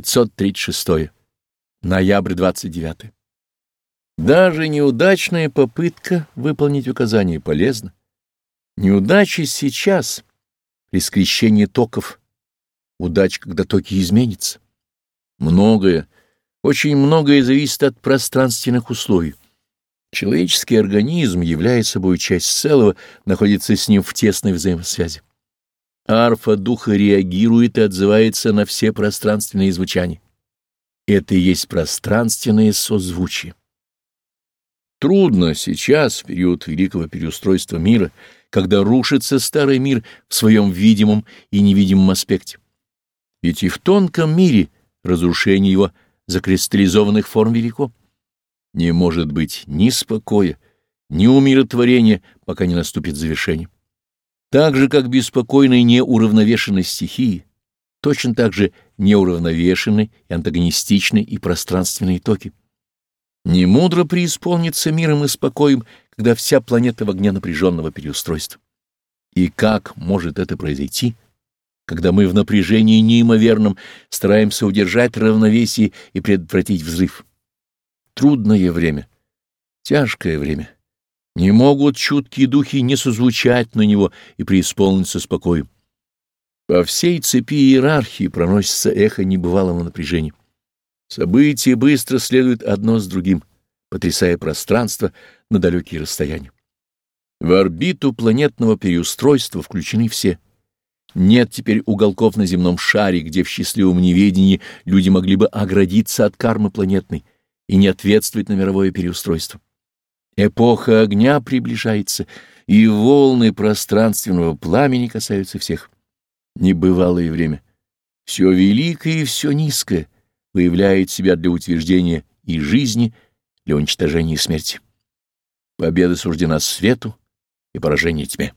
536. Ноябрь 29. Даже неудачная попытка выполнить указание полезна. Неудача сейчас, при скрещении токов, удача, когда токи изменятся. Многое, очень многое зависит от пространственных условий. Человеческий организм, являя собой часть целого, находится с ним в тесной взаимосвязи. Арфа духа реагирует и отзывается на все пространственные звучания. Это и есть пространственное созвучие. Трудно сейчас, в период великого переустройства мира, когда рушится старый мир в своем видимом и невидимом аспекте. Ведь и в тонком мире разрушение его закристаллизованных форм велико. Не может быть ни спокоя, ни умиротворения, пока не наступит завершение. Так же, как беспокойной неуравновешенной стихии, точно так же неуравновешенны и антагонистичны и пространственные токи. Не мудро преисполниться миром и спокоем, когда вся планета в огне напряженного переустройства. И как может это произойти, когда мы в напряжении неимоверном стараемся удержать равновесие и предотвратить взрыв? Трудное время, тяжкое время. Не могут чуткие духи не созвучать на него и преисполниться спокоем. По всей цепи иерархии проносится эхо небывалого напряжения. События быстро следуют одно с другим, потрясая пространство на далекие расстояния. В орбиту планетного переустройства включены все. Нет теперь уголков на земном шаре, где в счастливом неведении люди могли бы оградиться от кармы планетной и не ответствовать на мировое переустройство. Эпоха огня приближается, и волны пространственного пламени касаются всех. Небывалое время. Все великое и все низкое выявляет себя для утверждения и жизни, для уничтожения и смерти. Победа суждена свету и поражение тьме.